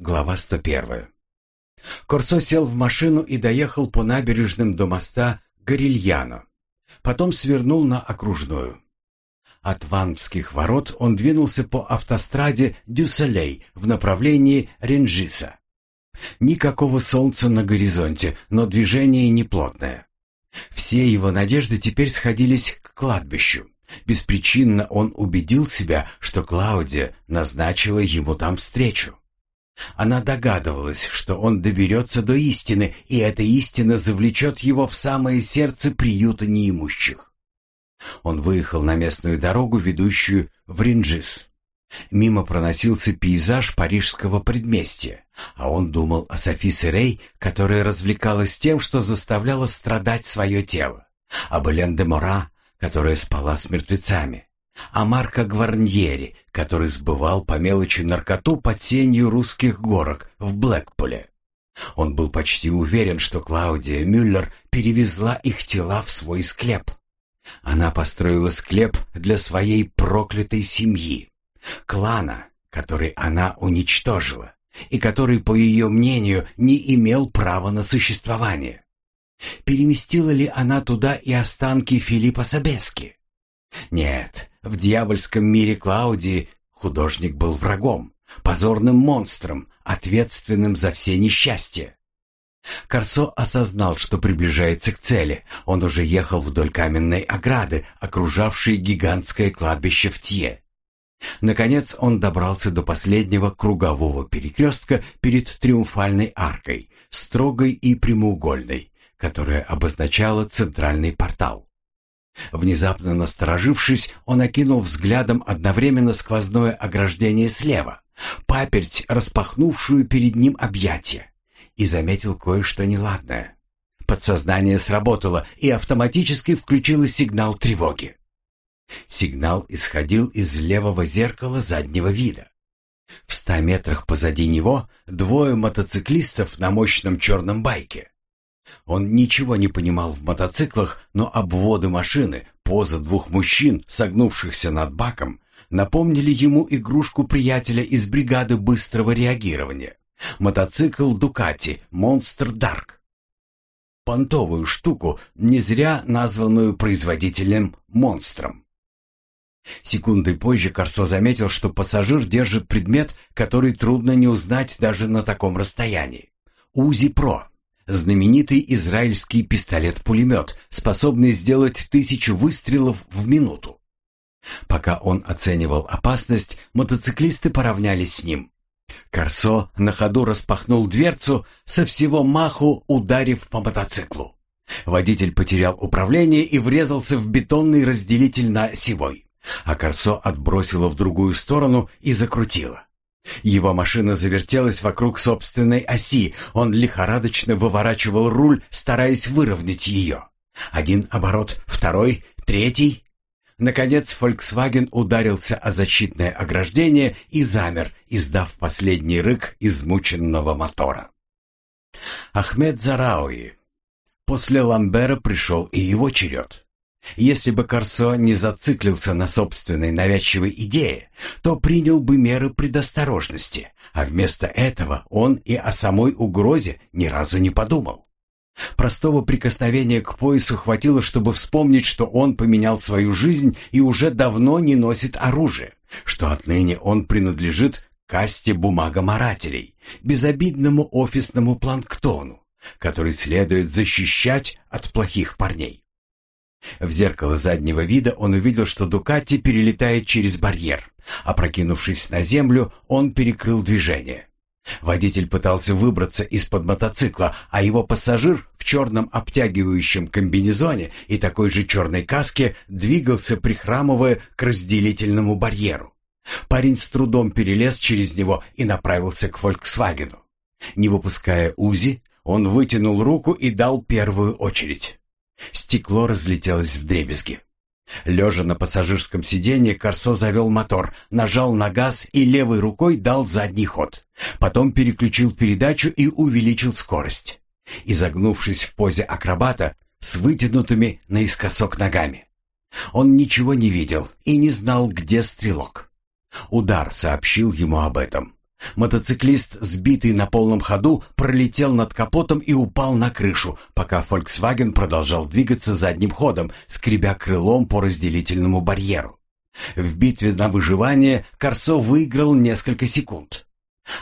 Глава 101. Корсо сел в машину и доехал по набережным до моста Горильяно. Потом свернул на окружную. От Ванских ворот он двинулся по автостраде Дюсалей в направлении Ренжиса. Никакого солнца на горизонте, но движение неплотное. Все его надежды теперь сходились к кладбищу. Беспричинно он убедил себя, что Клаудия назначила ему там встречу. Она догадывалась, что он доберется до истины, и эта истина завлечет его в самое сердце приюта неимущих. Он выехал на местную дорогу, ведущую в Ринджис. Мимо проносился пейзаж парижского предместья, а он думал о Софи Сирей, которая развлекалась тем, что заставляла страдать свое тело, об Элен де Мора, которая спала с мертвецами, а Марко Гварньери, который сбывал по мелочи наркоту под сенью русских горок в Блэкпуле. Он был почти уверен, что Клаудия Мюллер перевезла их тела в свой склеп. Она построила склеп для своей проклятой семьи, клана, который она уничтожила и который, по ее мнению, не имел права на существование. Переместила ли она туда и останки Филиппа Собески? Нет, в дьявольском мире Клаудии художник был врагом, позорным монстром, ответственным за все несчастья. Корсо осознал, что приближается к цели. Он уже ехал вдоль каменной ограды, окружавшей гигантское кладбище в Тье. Наконец он добрался до последнего кругового перекрестка перед триумфальной аркой, строгой и прямоугольной, которая обозначала центральный портал. Внезапно насторожившись, он окинул взглядом одновременно сквозное ограждение слева, паперть, распахнувшую перед ним объятия, и заметил кое-что неладное. Подсознание сработало и автоматически включило сигнал тревоги. Сигнал исходил из левого зеркала заднего вида. В ста метрах позади него двое мотоциклистов на мощном черном байке. Он ничего не понимал в мотоциклах, но обводы машины, поза двух мужчин, согнувшихся над баком, напомнили ему игрушку приятеля из бригады быстрого реагирования. Мотоцикл «Дукати» «Монстр Дарк». Понтовую штуку, не зря названную производителем «Монстром». Секундой позже Корсо заметил, что пассажир держит предмет, который трудно не узнать даже на таком расстоянии. УЗИ-ПРО знаменитый израильский пистолет-пулемет, способный сделать тысячу выстрелов в минуту. Пока он оценивал опасность, мотоциклисты поравнялись с ним. Корсо на ходу распахнул дверцу, со всего маху ударив по мотоциклу. Водитель потерял управление и врезался в бетонный разделитель на осевой, а Корсо отбросило в другую сторону и закрутило. Его машина завертелась вокруг собственной оси. Он лихорадочно выворачивал руль, стараясь выровнять ее. Один оборот, второй, третий. Наконец Volkswagen ударился о защитное ограждение и замер, издав последний рык измученного мотора. Ахмед Зарауи. После Ламбера пришел и его черед. Если бы Корсо не зациклился на собственной навязчивой идее, то принял бы меры предосторожности, а вместо этого он и о самой угрозе ни разу не подумал. Простого прикосновения к поясу хватило, чтобы вспомнить, что он поменял свою жизнь и уже давно не носит оружие, что отныне он принадлежит касте бумагоморателей, безобидному офисному планктону, который следует защищать от плохих парней. В зеркало заднего вида он увидел, что Дукати перелетает через барьер. Опрокинувшись на землю, он перекрыл движение. Водитель пытался выбраться из-под мотоцикла, а его пассажир в черном обтягивающем комбинезоне и такой же черной каске двигался, прихрамывая к разделительному барьеру. Парень с трудом перелез через него и направился к «Фольксвагену». Не выпуская УЗИ, он вытянул руку и дал первую очередь. Стекло разлетелось в дребезги. Лежа на пассажирском сиденье, Корсо завел мотор, нажал на газ и левой рукой дал задний ход. Потом переключил передачу и увеличил скорость. Изогнувшись в позе акробата, с вытянутыми наискосок ногами. Он ничего не видел и не знал, где стрелок. Удар сообщил ему об этом. Мотоциклист, сбитый на полном ходу, пролетел над капотом и упал на крышу, пока Volkswagen продолжал двигаться задним ходом, скребя крылом по разделительному барьеру. В битве на выживание Корсо выиграл несколько секунд.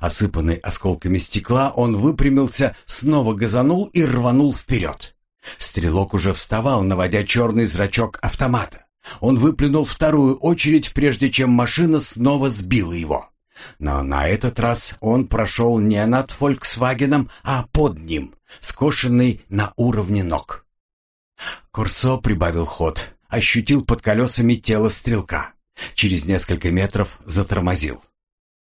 Осыпанный осколками стекла, он выпрямился, снова газанул и рванул вперед. Стрелок уже вставал, наводя черный зрачок автомата. Он выплюнул вторую очередь, прежде чем машина снова сбила его. Но на этот раз он прошел не над «Фольксвагеном», а под ним, скошенный на уровне ног. Курсо прибавил ход, ощутил под колесами тело стрелка. Через несколько метров затормозил.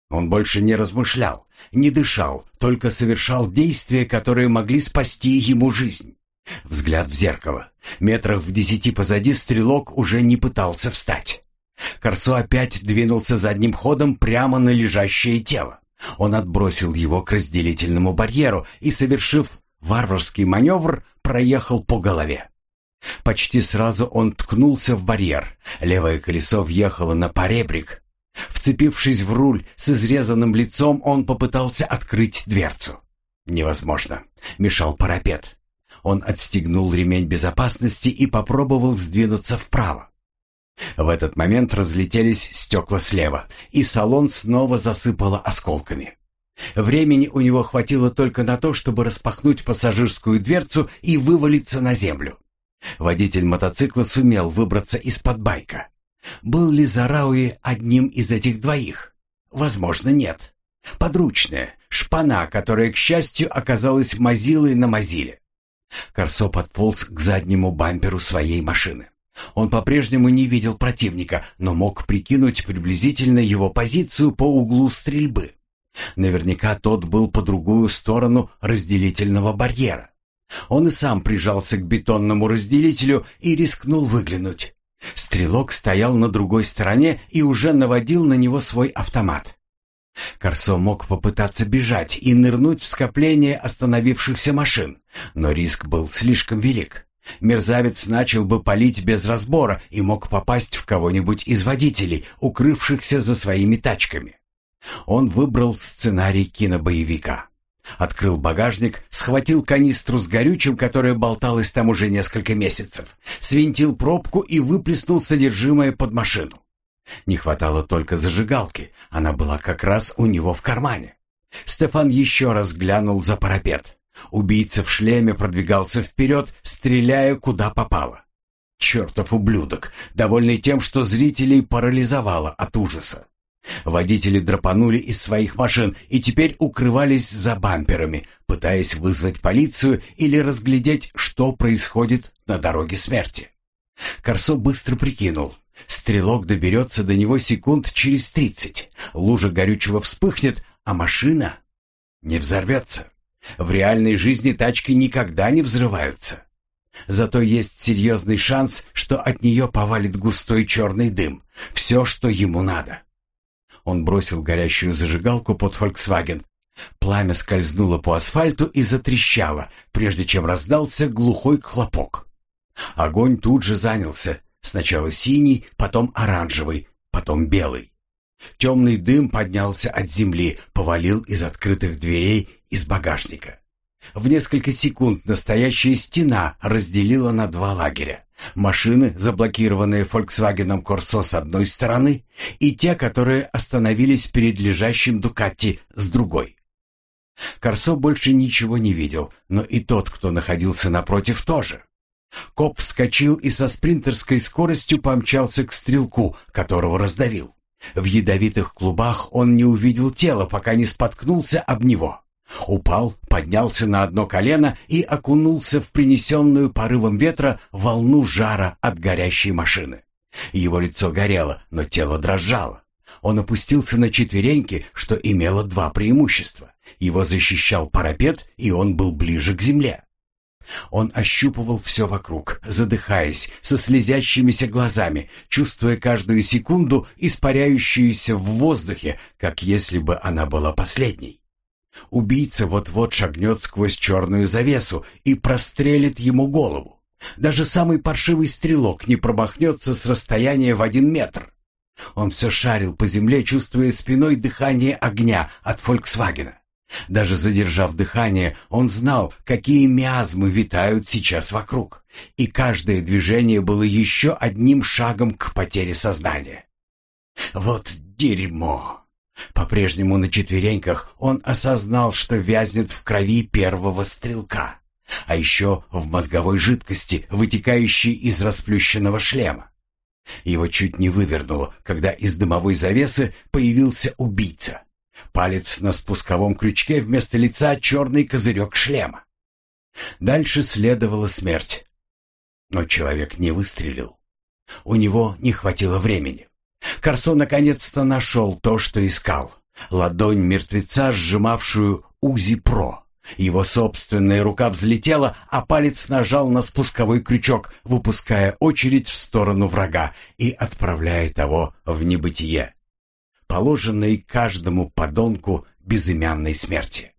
Он больше не размышлял, не дышал, только совершал действия, которые могли спасти ему жизнь. Взгляд в зеркало. Метрах в десяти позади стрелок уже не пытался встать. Корсо опять двинулся задним ходом прямо на лежащее тело. Он отбросил его к разделительному барьеру и, совершив варварский маневр, проехал по голове. Почти сразу он ткнулся в барьер. Левое колесо въехало на поребрик. Вцепившись в руль с изрезанным лицом, он попытался открыть дверцу. Невозможно. Мешал парапет. Он отстегнул ремень безопасности и попробовал сдвинуться вправо. В этот момент разлетелись стекла слева, и салон снова засыпало осколками. Времени у него хватило только на то, чтобы распахнуть пассажирскую дверцу и вывалиться на землю. Водитель мотоцикла сумел выбраться из-под байка. Был ли Зарауи одним из этих двоих? Возможно, нет. Подручная, шпана, которая, к счастью, оказалась мазилой на мазиле. Корсо подполз к заднему бамперу своей машины. Он по-прежнему не видел противника, но мог прикинуть приблизительно его позицию по углу стрельбы. Наверняка тот был по другую сторону разделительного барьера. Он и сам прижался к бетонному разделителю и рискнул выглянуть. Стрелок стоял на другой стороне и уже наводил на него свой автомат. Корсо мог попытаться бежать и нырнуть в скопление остановившихся машин, но риск был слишком велик. Мерзавец начал бы палить без разбора и мог попасть в кого-нибудь из водителей, укрывшихся за своими тачками. Он выбрал сценарий кинобоевика. Открыл багажник, схватил канистру с горючим, которая болталась там уже несколько месяцев, свинтил пробку и выплеснул содержимое под машину. Не хватало только зажигалки, она была как раз у него в кармане. Стефан еще раз глянул за парапет. Убийца в шлеме продвигался вперед, стреляя куда попало. Чертов ублюдок, довольный тем, что зрителей парализовало от ужаса. Водители драпанули из своих машин и теперь укрывались за бамперами, пытаясь вызвать полицию или разглядеть, что происходит на дороге смерти. Корсо быстро прикинул. Стрелок доберется до него секунд через тридцать. Лужа горючего вспыхнет, а машина не взорвется. В реальной жизни тачки никогда не взрываются. Зато есть серьезный шанс, что от нее повалит густой черный дым. Все, что ему надо. Он бросил горящую зажигалку под «Фольксваген». Пламя скользнуло по асфальту и затрещало, прежде чем раздался глухой хлопок. Огонь тут же занялся. Сначала синий, потом оранжевый, потом белый. Темный дым поднялся от земли, повалил из открытых дверей из багажника. В несколько секунд настоящая стена разделила на два лагеря. Машины, заблокированные Volkswagen Corso с одной стороны, и те, которые остановились перед лежащим Дукатти с другой. Корсо больше ничего не видел, но и тот, кто находился напротив, тоже. Коп вскочил и со спринтерской скоростью помчался к стрелку, которого раздавил. В ядовитых клубах он не увидел тела, пока не споткнулся об него. Упал, поднялся на одно колено и окунулся в принесенную порывом ветра волну жара от горящей машины. Его лицо горело, но тело дрожало. Он опустился на четвереньки, что имело два преимущества. Его защищал парапет, и он был ближе к земле. Он ощупывал все вокруг, задыхаясь, со слезящимися глазами, чувствуя каждую секунду испаряющуюся в воздухе, как если бы она была последней. Убийца вот-вот шагнет сквозь черную завесу и прострелит ему голову. Даже самый паршивый стрелок не промахнется с расстояния в один метр. Он все шарил по земле, чувствуя спиной дыхание огня от «Фольксвагена». Даже задержав дыхание, он знал, какие миазмы витают сейчас вокруг, и каждое движение было еще одним шагом к потере сознания. Вот дерьмо! По-прежнему на четвереньках он осознал, что вязнет в крови первого стрелка, а еще в мозговой жидкости, вытекающей из расплющенного шлема. Его чуть не вывернуло, когда из дымовой завесы появился убийца. Палец на спусковом крючке вместо лица черный козырек шлема. Дальше следовала смерть. Но человек не выстрелил. У него не хватило времени. Корсо наконец-то нашел то, что искал. Ладонь мертвеца, сжимавшую УЗИ-ПРО. Его собственная рука взлетела, а палец нажал на спусковой крючок, выпуская очередь в сторону врага и отправляя того в небытие, положенной каждому подонку безымянной смерти.